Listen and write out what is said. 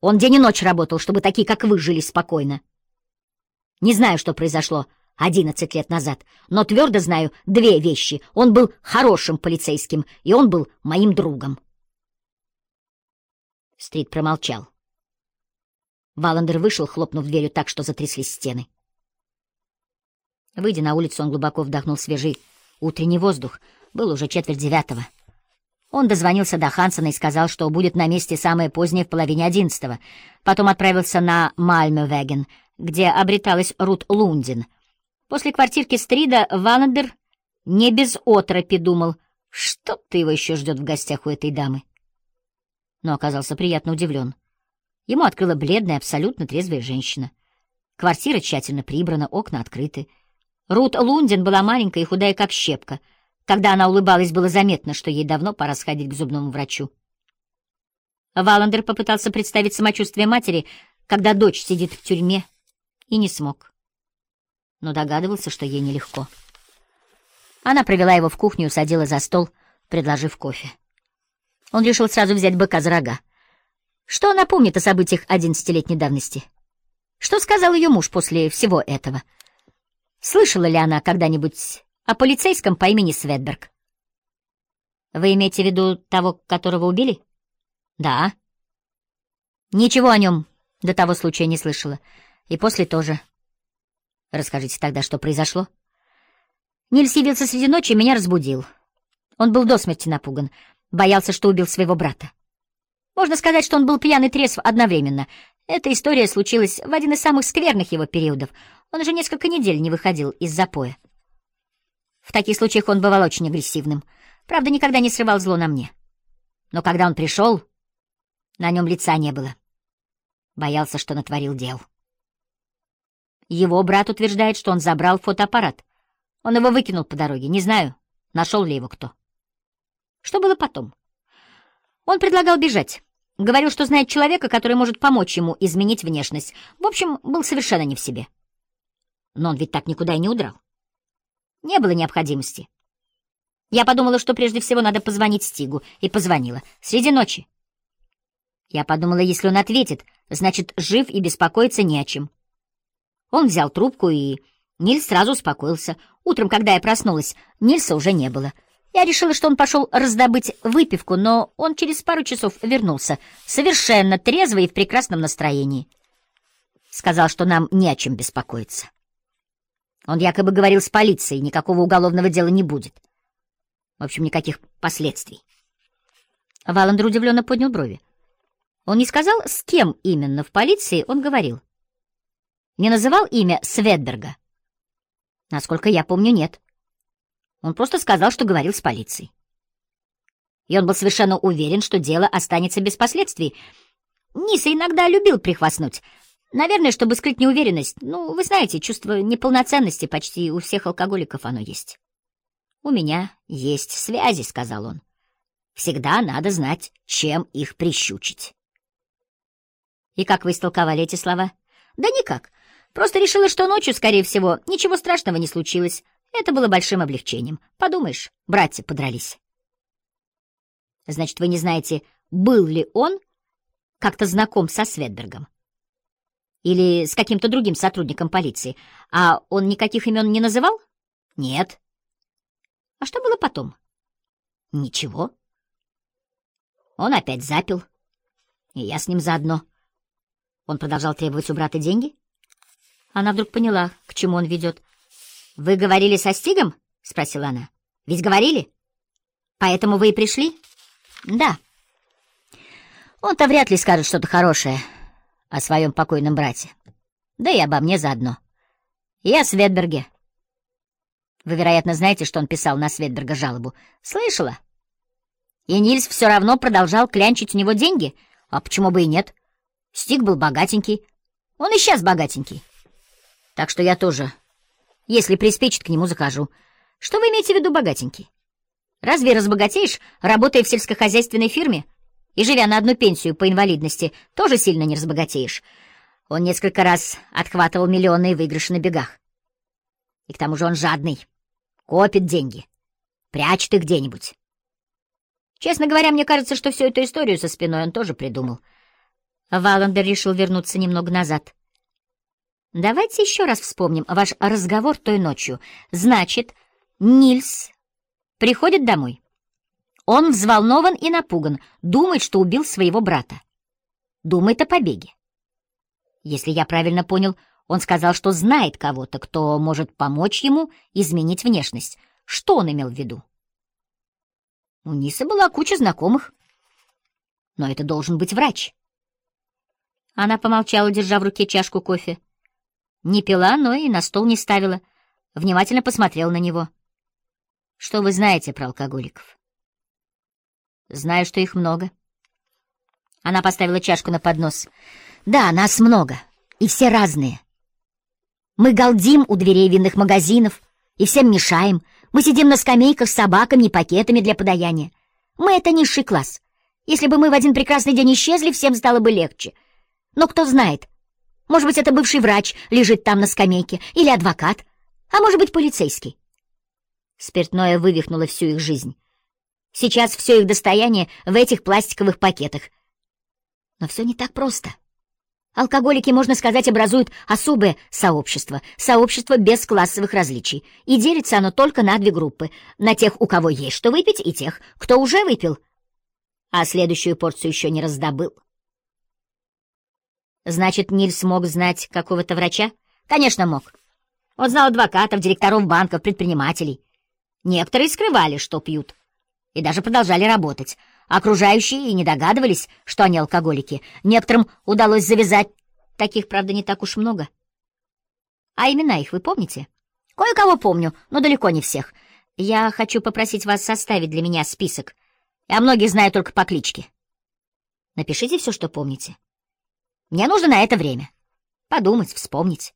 Он день и ночь работал, чтобы такие, как вы, жили спокойно. Не знаю, что произошло одиннадцать лет назад, но твердо знаю две вещи. Он был хорошим полицейским, и он был моим другом. Стрит промолчал. Валандер вышел, хлопнув дверью так, что затряслись стены. Выйдя на улицу, он глубоко вдохнул свежий утренний воздух. Было уже четверть девятого. Он дозвонился до Хансона и сказал, что будет на месте самое позднее в половине одиннадцатого. Потом отправился на Мальмевеген, где обреталась Рут Лундин. После квартирки Стрида Валандер не без отропи думал, что ты его еще ждет в гостях у этой дамы. Но оказался приятно удивлен. Ему открыла бледная, абсолютно трезвая женщина. Квартира тщательно прибрана, окна открыты. Рут Лундин была маленькая и худая, как щепка. Когда она улыбалась, было заметно, что ей давно пора сходить к зубному врачу. Валандер попытался представить самочувствие матери, когда дочь сидит в тюрьме, и не смог. Но догадывался, что ей нелегко. Она провела его в кухню и усадила за стол, предложив кофе. Он решил сразу взять быка за рога. Что она помнит о событиях одиннадцатилетней давности? Что сказал ее муж после всего этого? — Слышала ли она когда-нибудь о полицейском по имени Светберг? Вы имеете в виду того, которого убили? Да. Ничего о нем до того случая не слышала. И после тоже. Расскажите тогда, что произошло. Нильс явился среди ночи и меня разбудил. Он был до смерти напуган, боялся, что убил своего брата. Можно сказать, что он был пьян и трезв одновременно. Эта история случилась в один из самых скверных его периодов — он уже несколько недель не выходил из запоя. В таких случаях он бывал очень агрессивным. Правда, никогда не срывал зло на мне. Но когда он пришел, на нем лица не было. Боялся, что натворил дел. Его брат утверждает, что он забрал фотоаппарат. Он его выкинул по дороге. Не знаю, нашел ли его кто. Что было потом? Он предлагал бежать. Говорил, что знает человека, который может помочь ему изменить внешность. В общем, был совершенно не в себе. Но он ведь так никуда и не удрал. Не было необходимости. Я подумала, что прежде всего надо позвонить Стигу, и позвонила. Среди ночи. Я подумала, если он ответит, значит, жив и беспокоиться не о чем. Он взял трубку, и Нильс сразу успокоился. Утром, когда я проснулась, Нильса уже не было. Я решила, что он пошел раздобыть выпивку, но он через пару часов вернулся, совершенно трезвый и в прекрасном настроении. Сказал, что нам не о чем беспокоиться. Он якобы говорил с полицией, никакого уголовного дела не будет. В общем, никаких последствий. Валандер удивленно поднял брови. Он не сказал, с кем именно в полиции он говорил. Не называл имя Светберга? Насколько я помню, нет. Он просто сказал, что говорил с полицией. И он был совершенно уверен, что дело останется без последствий. Ниса иногда любил прихвастнуть — Наверное, чтобы скрыть неуверенность. Ну, вы знаете, чувство неполноценности почти у всех алкоголиков оно есть. «У меня есть связи», — сказал он. «Всегда надо знать, чем их прищучить». «И как вы истолковали эти слова?» «Да никак. Просто решила, что ночью, скорее всего, ничего страшного не случилось. Это было большим облегчением. Подумаешь, братья подрались». «Значит, вы не знаете, был ли он как-то знаком со Светбергом?» Или с каким-то другим сотрудником полиции. А он никаких имен не называл? Нет. А что было потом? Ничего. Он опять запил. И я с ним заодно. Он продолжал требовать у брата деньги? Она вдруг поняла, к чему он ведет. «Вы говорили со Стигом?» — спросила она. «Ведь говорили? Поэтому вы и пришли?» «Да». «Он-то вряд ли скажет что-то хорошее о своем покойном брате. Да и обо мне заодно. О Светберге. Вы, вероятно, знаете, что он писал на Светберга жалобу. Слышала? И Нильс все равно продолжал клянчить у него деньги. А почему бы и нет? Стик был богатенький. Он и сейчас богатенький. Так что я тоже, если приспичит, к нему захожу. Что вы имеете в виду богатенький? Разве разбогатеешь, работая в сельскохозяйственной фирме — и, живя на одну пенсию по инвалидности, тоже сильно не разбогатеешь. Он несколько раз отхватывал миллионные выигрыши на бегах. И к тому же он жадный, копит деньги, прячет их где-нибудь. Честно говоря, мне кажется, что всю эту историю со спиной он тоже придумал. Валенбер решил вернуться немного назад. Давайте еще раз вспомним ваш разговор той ночью. Значит, Нильс приходит домой. Он взволнован и напуган, думает, что убил своего брата. Думает о побеге. Если я правильно понял, он сказал, что знает кого-то, кто может помочь ему изменить внешность. Что он имел в виду? У Нисы была куча знакомых. Но это должен быть врач. Она помолчала, держа в руке чашку кофе. Не пила, но и на стол не ставила. Внимательно посмотрела на него. Что вы знаете про алкоголиков? Знаю, что их много. Она поставила чашку на поднос. Да, нас много, и все разные. Мы галдим у дверей винных магазинов и всем мешаем. Мы сидим на скамейках с собаками и пакетами для подаяния. Мы — это низший класс. Если бы мы в один прекрасный день исчезли, всем стало бы легче. Но кто знает, может быть, это бывший врач лежит там на скамейке, или адвокат, а может быть, полицейский. Спиртное вывихнуло всю их жизнь. Сейчас все их достояние в этих пластиковых пакетах. Но все не так просто. Алкоголики, можно сказать, образуют особое сообщество, сообщество без классовых различий, и делится оно только на две группы, на тех, у кого есть что выпить, и тех, кто уже выпил, а следующую порцию еще не раздобыл. Значит, Нильс мог знать какого-то врача? Конечно, мог. Он знал адвокатов, директоров банков, предпринимателей. Некоторые скрывали, что пьют, и даже продолжали работать. Окружающие и не догадывались, что они алкоголики. Некоторым удалось завязать, таких, правда, не так уж много. А имена их вы помните? Кое-кого помню, но далеко не всех. Я хочу попросить вас составить для меня список. Я многих знаю только по кличке. Напишите все, что помните. Мне нужно на это время. Подумать, вспомнить.